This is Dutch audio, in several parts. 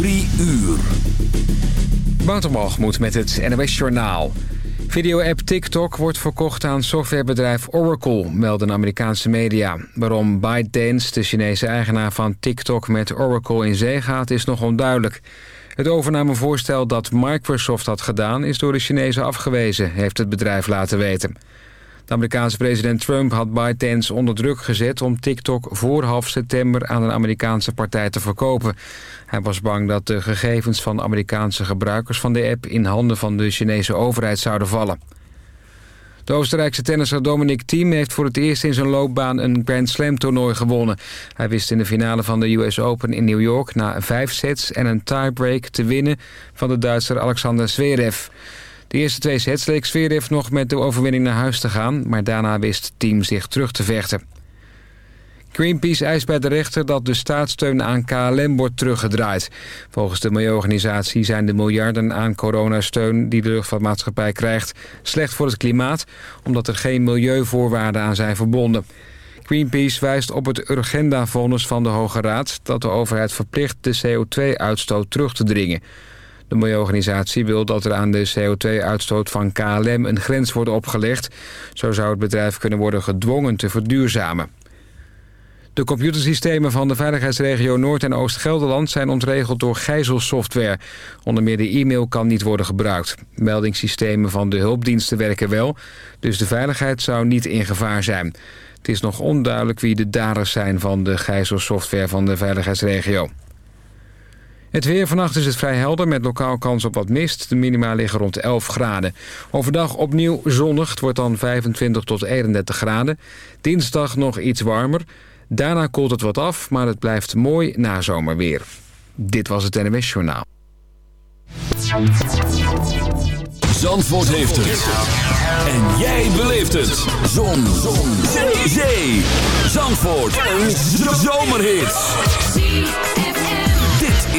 Drie uur. moet met het NOS Journaal. Video-app TikTok wordt verkocht aan softwarebedrijf Oracle, melden Amerikaanse media. Waarom ByteDance, de Chinese eigenaar van TikTok, met Oracle in zee gaat, is nog onduidelijk. Het overnamevoorstel dat Microsoft had gedaan is door de Chinezen afgewezen, heeft het bedrijf laten weten. De Amerikaanse president Trump had ByteDance onder druk gezet... om TikTok voor half september aan een Amerikaanse partij te verkopen. Hij was bang dat de gegevens van Amerikaanse gebruikers van de app... in handen van de Chinese overheid zouden vallen. De Oostenrijkse tennisser Dominic Thiem heeft voor het eerst in zijn loopbaan een Grand Slam toernooi gewonnen. Hij wist in de finale van de US Open in New York na vijf sets en een tiebreak te winnen van de Duitser Alexander Zverev. De eerste twee sets leek Zverev nog met de overwinning naar huis te gaan... maar daarna wist team zich terug te vechten. Greenpeace eist bij de rechter dat de staatssteun aan KLM wordt teruggedraaid. Volgens de milieuorganisatie zijn de miljarden aan coronasteun... die de luchtvaartmaatschappij krijgt, slecht voor het klimaat... omdat er geen milieuvoorwaarden aan zijn verbonden. Greenpeace wijst op het Urgenda-vonnis van de Hoge Raad... dat de overheid verplicht de CO2-uitstoot terug te dringen... De milieuorganisatie wil dat er aan de CO2-uitstoot van KLM een grens wordt opgelegd. Zo zou het bedrijf kunnen worden gedwongen te verduurzamen. De computersystemen van de veiligheidsregio Noord- en Oost-Gelderland zijn ontregeld door gijzelsoftware. Onder meer de e-mail kan niet worden gebruikt. Meldingssystemen van de hulpdiensten werken wel, dus de veiligheid zou niet in gevaar zijn. Het is nog onduidelijk wie de daders zijn van de gijzelsoftware van de veiligheidsregio. Het weer vannacht is het vrij helder met lokaal kans op wat mist. De minima liggen rond 11 graden. Overdag opnieuw zonnig. Het wordt dan 25 tot 31 graden. Dinsdag nog iets warmer. Daarna koelt het wat af, maar het blijft mooi na zomerweer. Dit was het NMS Journaal. Zandvoort heeft het. En jij beleeft het. Zon. Zon. Zee. Zandvoort. Een zomerhit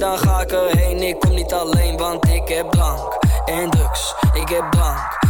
Dan ga ik erheen. Ik kom niet alleen, want ik heb drank en drugs. Ik heb drank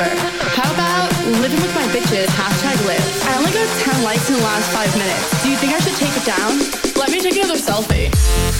How about living with my bitches, hashtag live. I only got 10 likes in the last five minutes. Do you think I should take it down? Let me take another. Selfie.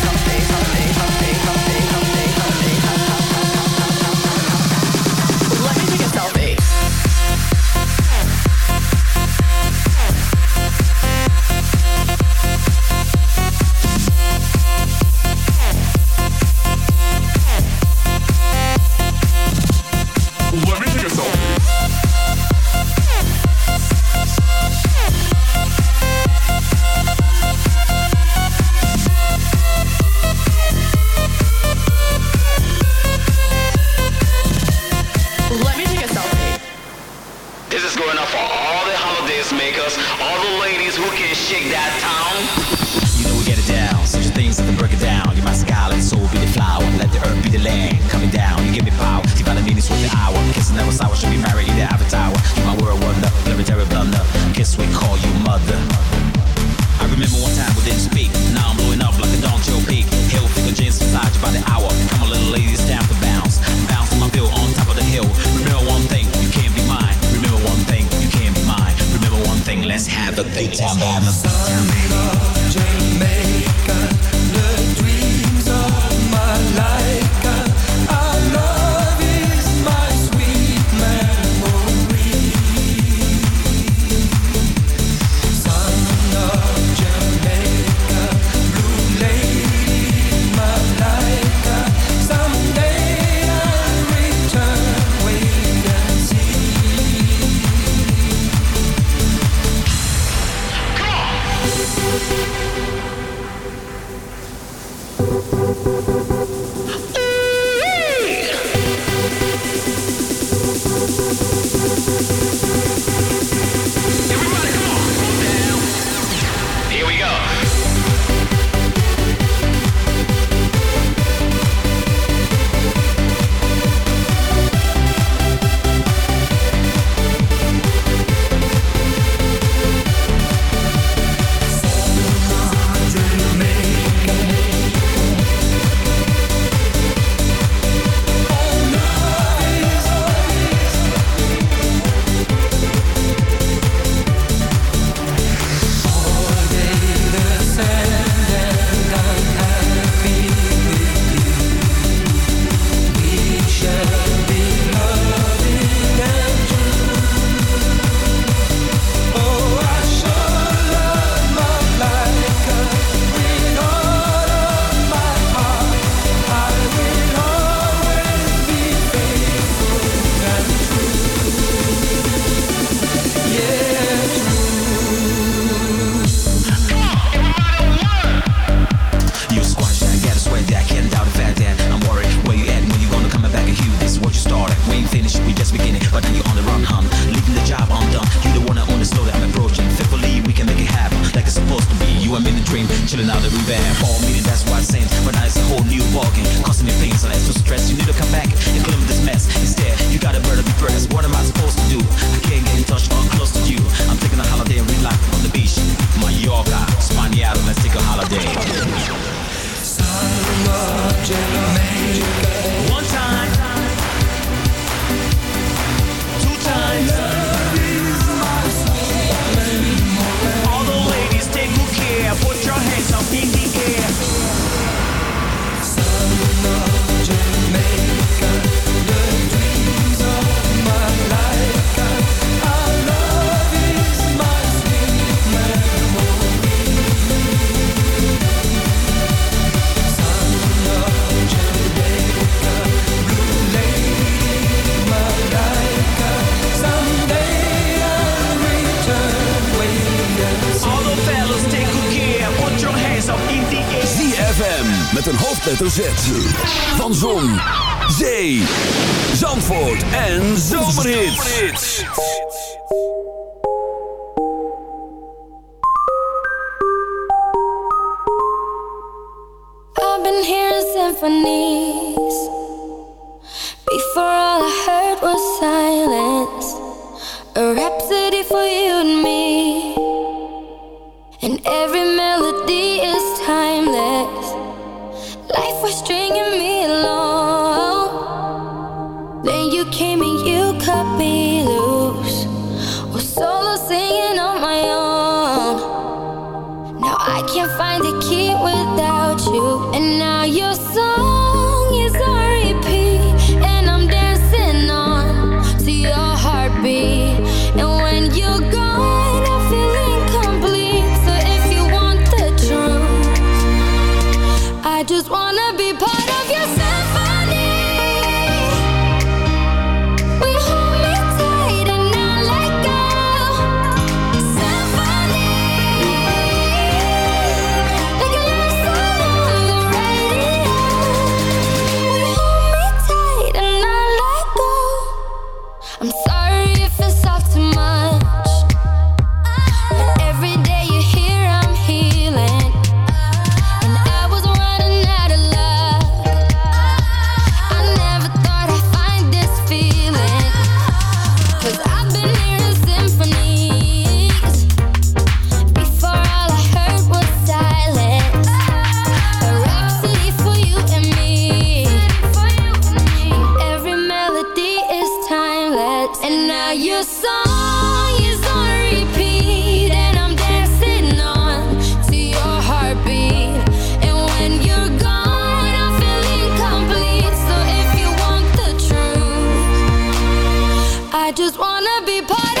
symphony just wanna be part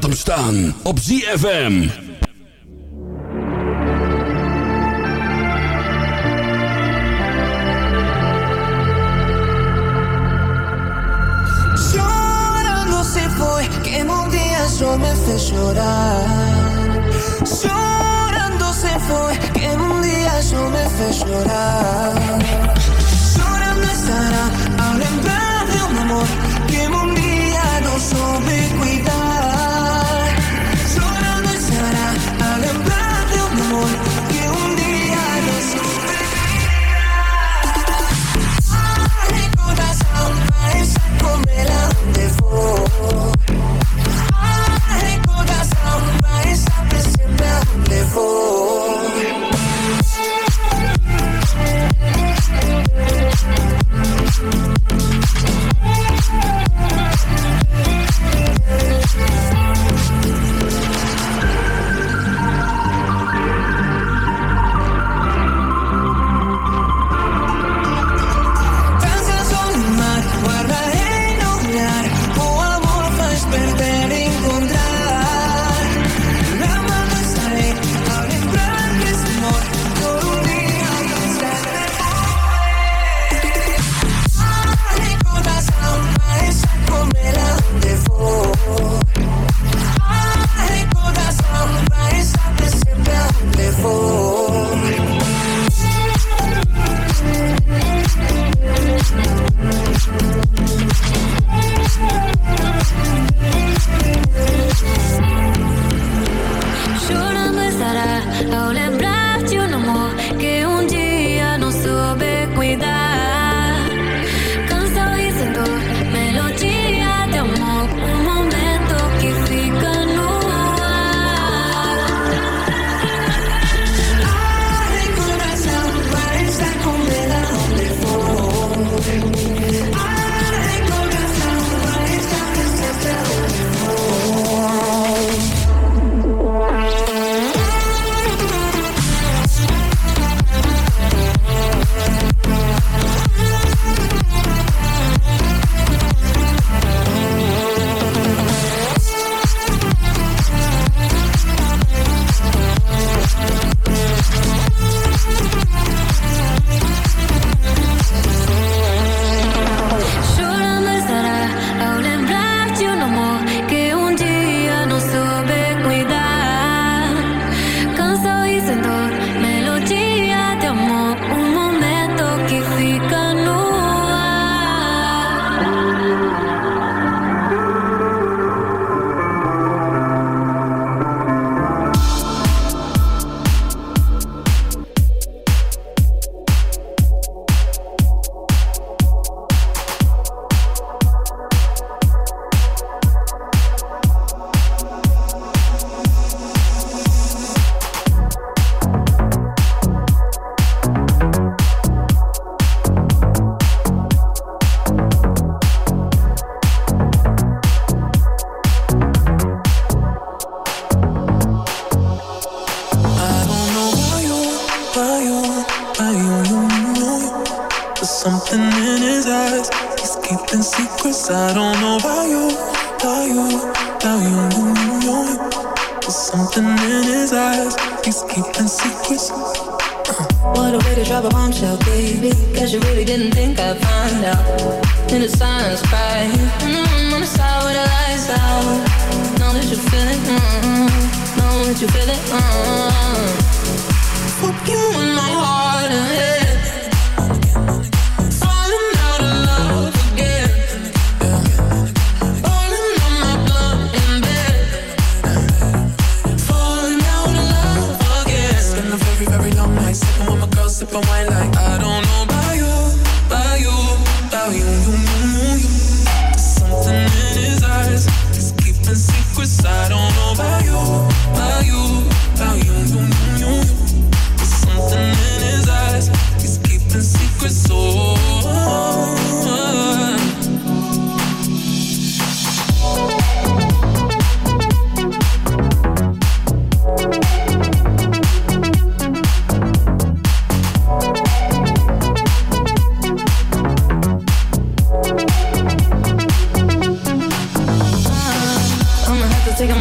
laat staan op ZFM.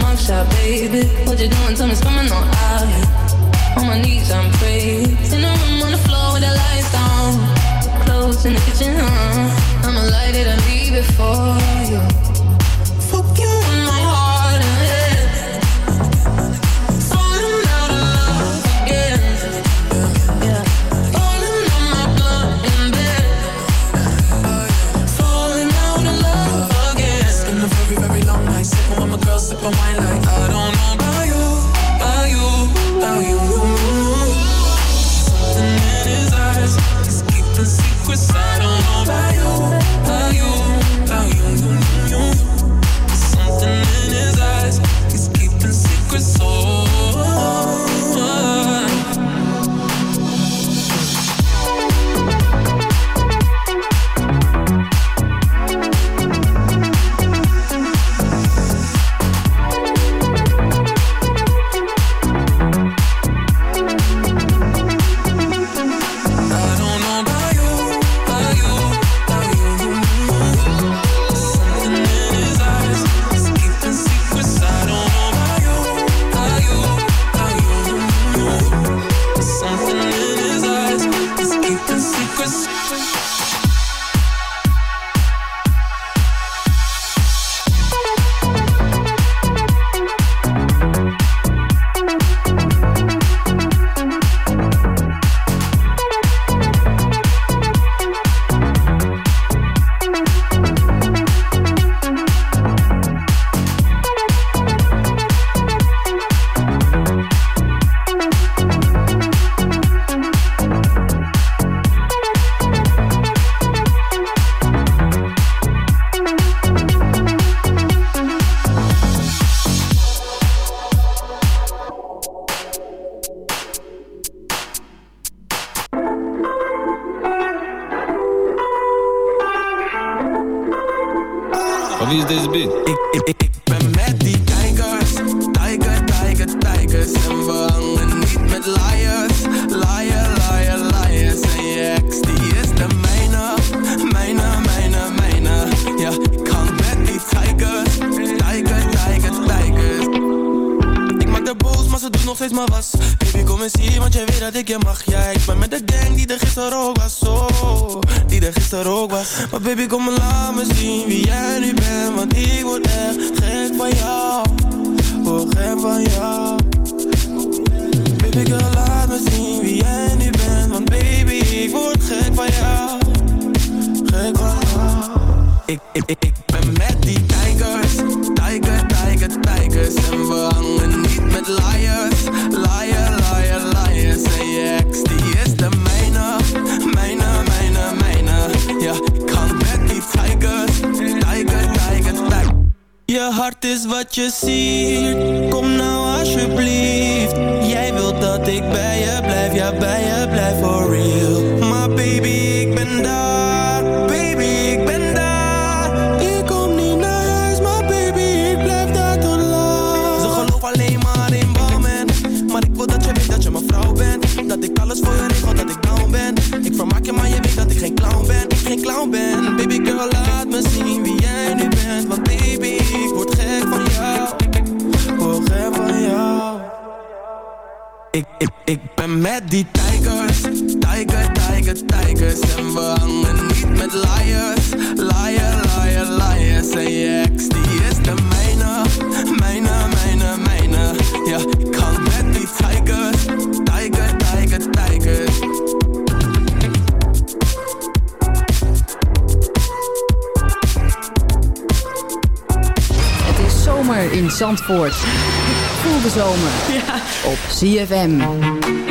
I'm shot, baby. What you doing? Tell me Swimming on ice, On my knees, I'm praying. In a room on the floor with the lights on. Clothes in the kitchen, huh? I'ma light it and leave it for you. Fuck you. up and wine baby, go ik, ik, ik ben met die tijgers. Tijger, tijger, tijgers. En we hangen niet met liars. Liar, liar, liars. En je die is de mijne. Mijne, mijne, mijne. Ja, ik hang met die tijgers. Tijger, tijger, tijgers. Het is zomer in Zandvoort de zomer. Ja. Op CFM.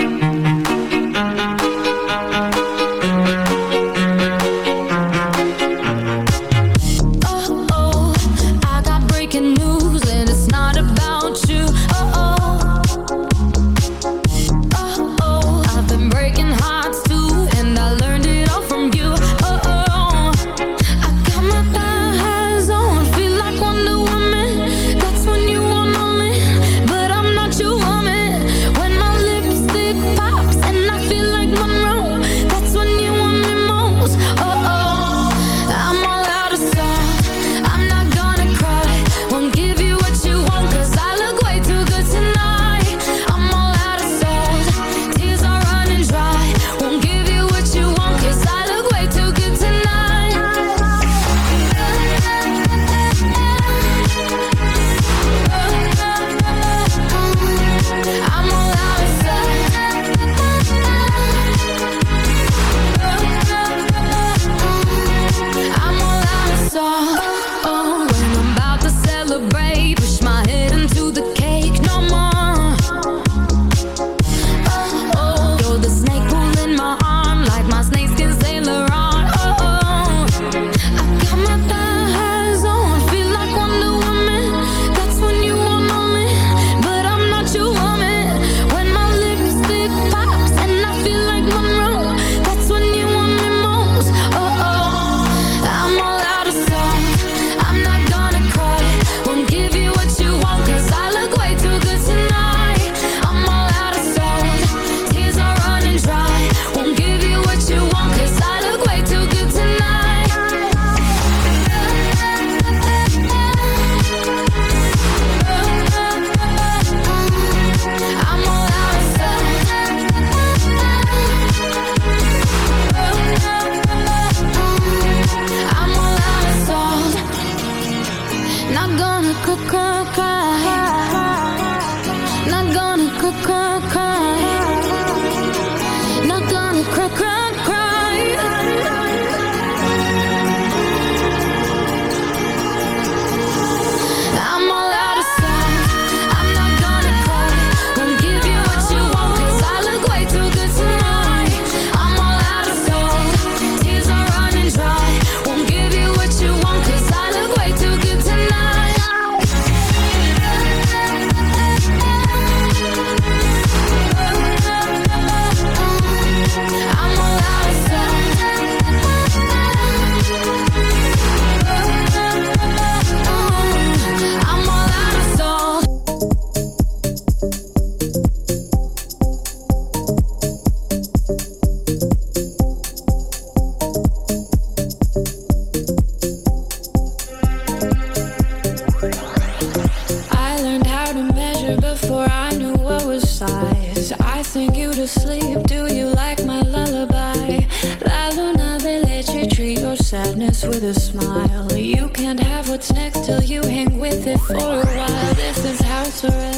sing you to sleep. Do you like my lullaby? La luna they let you treat your sadness with a smile. You can't have what's next till you hang with it for a while. This is house arrest.